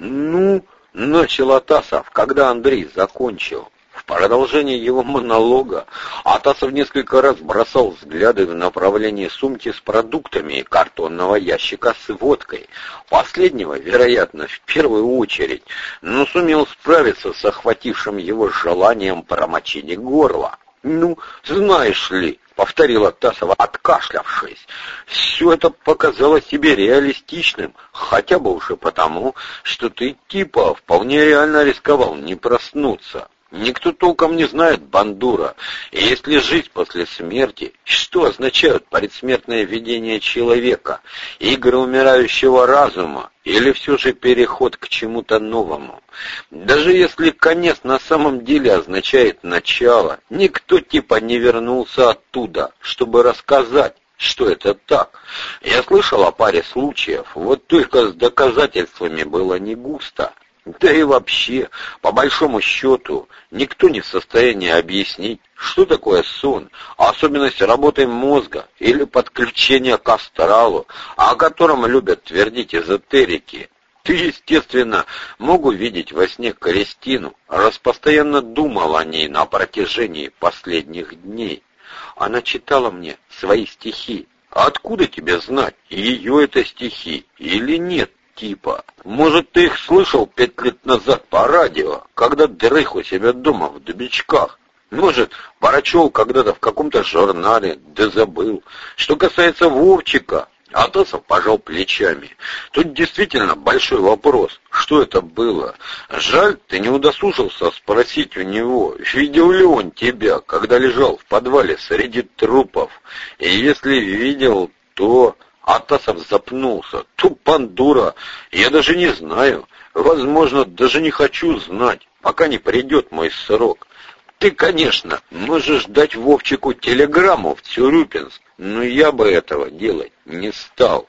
«Ну...» — начал Атасов, когда Андрей закончил. В продолжение его монолога Атасов несколько раз бросал взгляды в направлении сумки с продуктами и картонного ящика с водкой. Последнего, вероятно, в первую очередь, но сумел справиться с охватившим его желанием промочить горло. «Ну, знаешь ли», — повторила Тасова, откашлявшись, — «все это показалось тебе реалистичным, хотя бы уже потому, что ты типа вполне реально рисковал не проснуться». Никто толком не знает Бандура, и если жить после смерти, что означают предсмертное видение человека, игры умирающего разума, или все же переход к чему-то новому. Даже если конец на самом деле означает начало, никто типа не вернулся оттуда, чтобы рассказать, что это так. Я слышал о паре случаев, вот только с доказательствами было не густо. Да и вообще, по большому счету, никто не в состоянии объяснить, что такое сон, а особенность работы мозга или подключения к астралу, о котором любят твердить эзотерики. Ты, естественно, мог увидеть во сне Кристину, раз постоянно думал о ней на протяжении последних дней. Она читала мне свои стихи. Откуда тебе знать, ее это стихи или нет? Типа. Может, ты их слышал пять лет назад по радио, когда дрых у себя дома в дубичках? Может, прочел когда-то в каком-то журнале, да забыл. Что касается Вовчика, Атасов пожал плечами. Тут действительно большой вопрос, что это было. Жаль, ты не удосужился спросить у него, видел ли он тебя, когда лежал в подвале среди трупов. И если видел, то... Атасов запнулся. Тупан дура. Я даже не знаю. Возможно, даже не хочу знать, пока не придет мой срок. Ты, конечно, можешь дать Вовчику телеграмму в Тюрюпинск, но я бы этого делать не стал.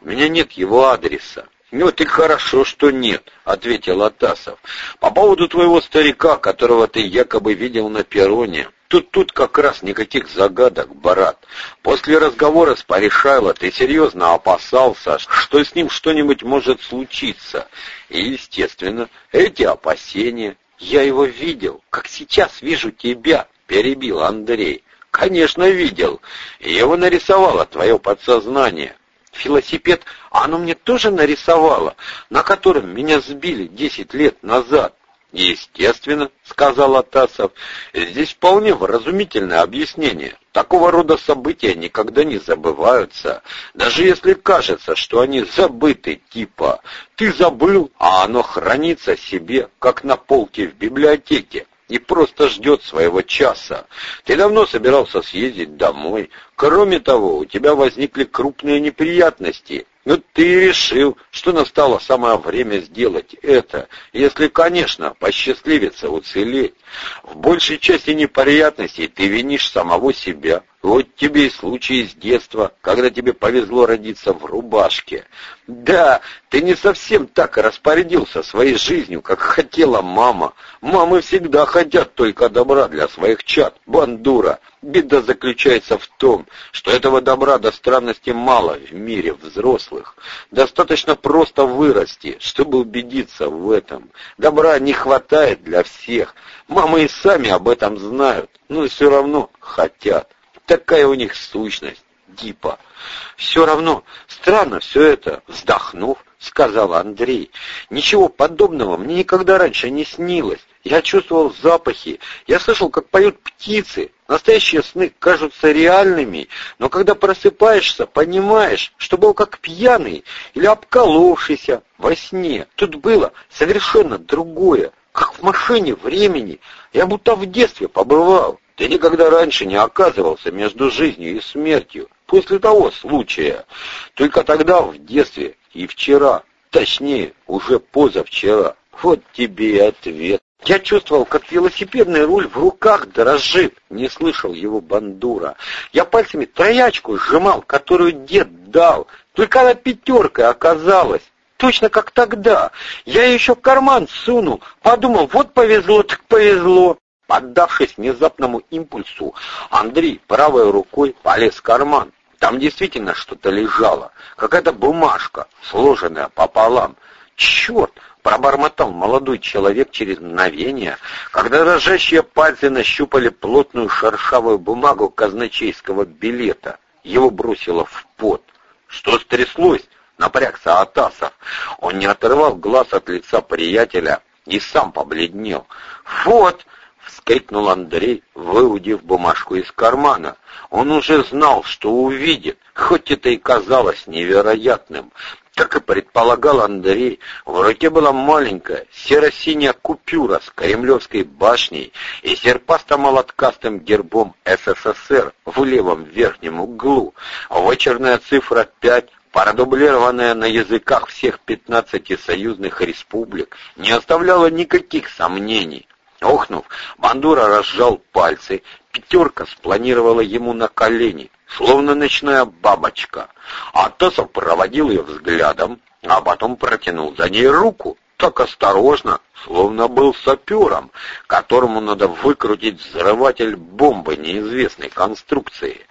У меня нет его адреса. «Ну, ты хорошо, что нет», — ответил Атасов. «По поводу твоего старика, которого ты якобы видел на перроне, Тут тут как раз никаких загадок, брат. После разговора с Паришайло ты серьезно опасался, что с ним что-нибудь может случиться. И, естественно, эти опасения... Я его видел, как сейчас вижу тебя, перебил Андрей. Конечно, видел. Его нарисовало твое подсознание. Велосипед оно мне тоже нарисовало, на котором меня сбили десять лет назад. Естественно, сказал Атасов, здесь вполне вразумительное объяснение. Такого рода события никогда не забываются, даже если кажется, что они забыты, типа «ты забыл, а оно хранится себе, как на полке в библиотеке» и просто ждет своего часа. Ты давно собирался съездить домой. Кроме того, у тебя возникли крупные неприятности, ну, ты решил, что настало самое время сделать это, если, конечно, посчастливится уцелеть. В большей части неприятностей ты винишь самого себя. Вот тебе и случай из детства, когда тебе повезло родиться в рубашке. Да, ты не совсем так распорядился своей жизнью, как хотела мама. Мамы всегда хотят только добра для своих чад, бандура. Беда заключается в том, что этого добра до странности мало в мире взрослых. Достаточно просто вырасти, чтобы убедиться в этом. Добра не хватает для всех. Мамы и сами об этом знают, но все равно хотят. Такая у них сущность, типа. Все равно, странно все это, вздохнув, сказал Андрей. Ничего подобного мне никогда раньше не снилось. Я чувствовал запахи, я слышал, как поют птицы. Настоящие сны кажутся реальными, но когда просыпаешься, понимаешь, что был как пьяный или обколовшийся во сне. Тут было совершенно другое, как в машине времени. Я будто в детстве побывал. Ты никогда раньше не оказывался между жизнью и смертью, после того случая. Только тогда, в детстве и вчера, точнее, уже позавчера. Вот тебе и ответ. Я чувствовал, как велосипедный руль в руках дрожит. Не слышал его бандура. Я пальцами троячку сжимал, которую дед дал. Только она пятеркой оказалась. Точно как тогда. Я еще карман сунул. Подумал, вот повезло, так повезло. Поддавшись внезапному импульсу, Андрей правой рукой полез в карман. Там действительно что-то лежало, какая-то бумажка, сложенная пополам. Черт, пробормотал молодой человек через мгновение, когда дрожащие пальцы нащупали плотную шершавую бумагу казначейского билета. Его бросило в пот. Что стряслось? Напрягся Атасов. Он не отрывал глаз от лица приятеля и сам побледнел. «Вот!» — вскрикнул Андрей, выудив бумажку из кармана. Он уже знал, что увидит, хоть это и казалось невероятным. Как и предполагал Андрей, в руке была маленькая серо-синяя купюра с Кремлевской башней и серпасто-молоткастым гербом СССР в левом верхнем углу. Вычерная цифра 5 продублированная на языках всех 15 союзных республик, не оставляла никаких сомнений. Охнув, Бандура разжал пальцы, пятерка спланировала ему на колени, словно ночная бабочка. Атасов проводил ее взглядом, а потом протянул за ней руку, так осторожно, словно был сапером, которому надо выкрутить взрыватель бомбы неизвестной конструкции.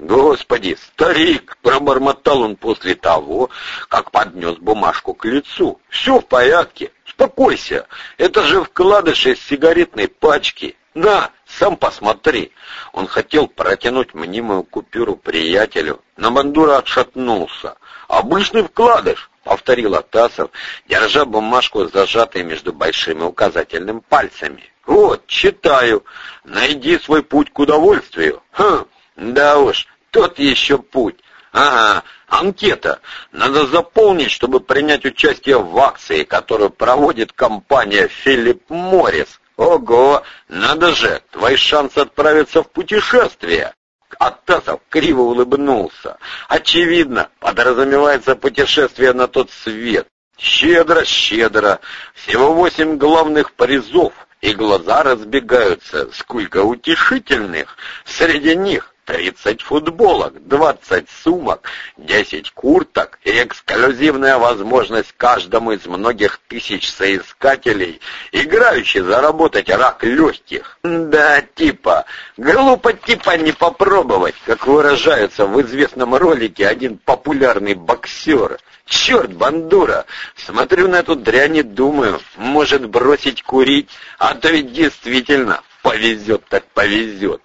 «Господи, старик!» — пробормотал он после того, как поднес бумажку к лицу. «Все в порядке, успокойся, это же вкладыши из сигаретной пачки. На, сам посмотри!» Он хотел протянуть мнимую купюру приятелю, но Бандура отшатнулся. «Обычный вкладыш!» — повторил Атасов, держа бумажку зажатой между большими указательными пальцами. «Вот, читаю. Найди свой путь к удовольствию. Хм, да уж, тот еще путь. Ага, анкета. Надо заполнить, чтобы принять участие в акции, которую проводит компания Филипп Моррис. Ого, надо же, твои шансы отправиться в путешествие. Атасов криво улыбнулся. Очевидно, подразумевается путешествие на тот свет. Щедро, щедро. Всего восемь главных призов, и глаза разбегаются. Сколько утешительных. Среди них Тридцать футболок, двадцать сумок, десять курток и эксклюзивная возможность каждому из многих тысяч соискателей, играющих заработать рак легких. Да, типа, глупо типа не попробовать, как выражается в известном ролике один популярный боксер. Черт, бандура, смотрю на эту дрянь и думаю, может бросить курить, а то ведь действительно повезет так повезет.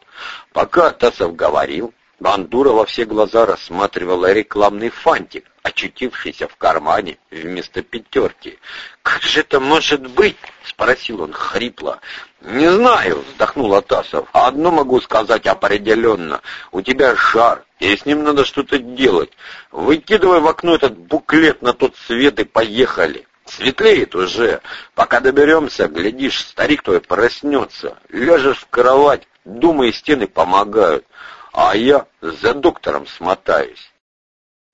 Пока Тасов говорил, Бандура во все глаза рассматривала рекламный фантик, очутившийся в кармане вместо пятерки. «Как же это может быть?» — спросил он хрипло. «Не знаю», — вздохнул Атасов. «Одно могу сказать определенно. У тебя жар, и с ним надо что-то делать. Выкидывай в окно этот буклет на тот свет и поехали». Светлеет уже. Пока доберемся, глядишь, старик твой проснется. Ляжешь в кровать, Думаю, стены помогают, а я за доктором смотаюсь.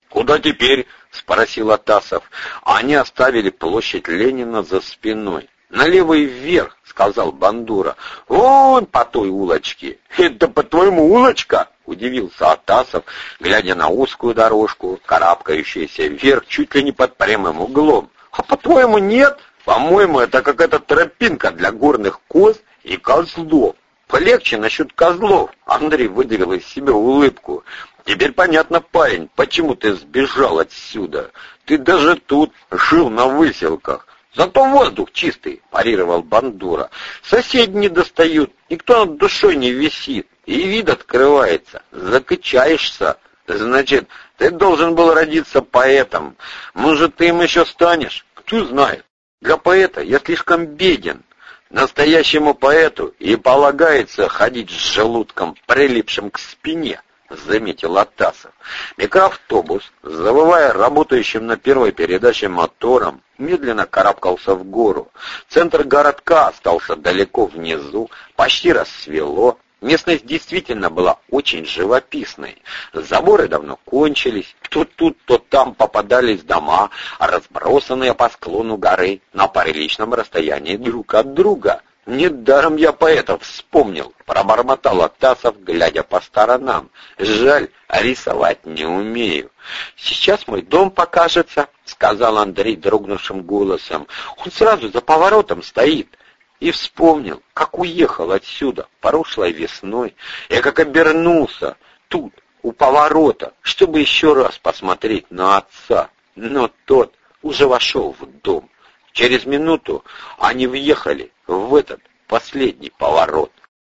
«Куда теперь?» — спросил Атасов. Они оставили площадь Ленина за спиной. «Налево и вверх», — сказал Бандура. «Вон по той улочке». «Это, по-твоему, улочка?» — удивился Атасов, глядя на узкую дорожку, карабкающуюся вверх чуть ли не под прямым углом. «А по-твоему, нет?» «По-моему, это какая-то тропинка для горных коз и козлов. Полегче насчет козлов. Андрей выдавил из себя улыбку. Теперь понятно, парень, почему ты сбежал отсюда. Ты даже тут жил на выселках. Зато воздух чистый, парировал Бандура. Соседи не достают, никто над душой не висит. И вид открывается. Закачаешься. Значит, ты должен был родиться поэтом. Может, ты им еще станешь? Кто знает. Для поэта я слишком беден. Настоящему поэту и полагается ходить с желудком, прилипшим к спине, заметил Атасов. Микроавтобус, завывая работающим на первой передаче мотором, медленно карабкался в гору. Центр городка остался далеко внизу, почти рассвело, Местность действительно была очень живописной. Заборы давно кончились, то тут, то там попадались дома, разбросанные по склону горы на приличном расстоянии друг от друга. «Недаром я поэтов вспомнил», — пробормотал Атасов, глядя по сторонам. «Жаль, рисовать не умею». «Сейчас мой дом покажется», — сказал Андрей дрогнувшим голосом. «Он сразу за поворотом стоит» и вспомнил, как уехал отсюда прошлой весной, и как обернулся тут, у поворота, чтобы еще раз посмотреть на отца. Но тот уже вошел в дом. Через минуту они въехали в этот последний поворот.